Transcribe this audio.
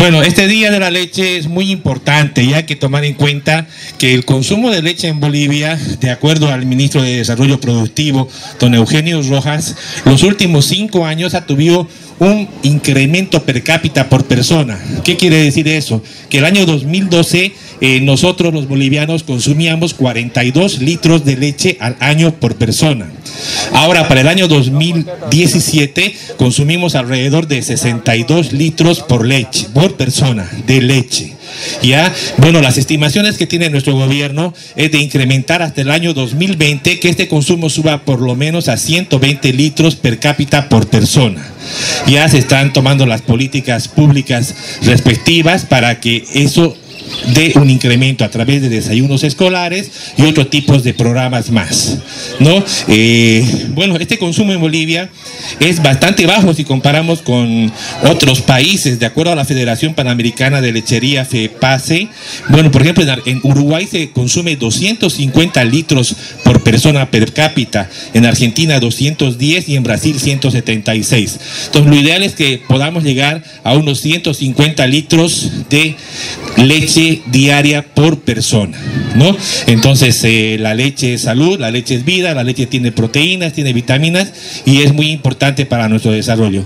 Bueno, este día de la leche es muy importante y hay que tomar en cuenta que el consumo de leche en Bolivia, de acuerdo al ministro de Desarrollo Productivo, don Eugenio Rojas, los últimos cinco años ha tenido un incremento per cápita por persona. ¿Qué quiere decir eso? Que el año 2012 eh, nosotros los bolivianos consumíamos 42 litros de leche al año por persona. Ahora, para el año 2017 consumimos alrededor de 62 litros por leche, por persona, de leche. Ya, bueno, las estimaciones que tiene nuestro gobierno es de incrementar hasta el año 2020 que este consumo suba por lo menos a 120 litros per cápita por persona. Ya se están tomando las políticas públicas respectivas para que eso de un incremento a través de desayunos escolares y otros tipos de programas más. ¿no? Eh, bueno, este consumo en Bolivia es bastante bajo si comparamos con otros países, de acuerdo a la Federación Panamericana de Lechería FEPASE. Bueno, por ejemplo, en Uruguay se consume 250 litros por persona per cápita, en Argentina 210 y en Brasil 176. Entonces, lo ideal es que podamos llegar a unos 150 litros de diaria por persona, ¿no? Entonces, eh, la leche es salud, la leche es vida, la leche tiene proteínas, tiene vitaminas y es muy importante para nuestro desarrollo.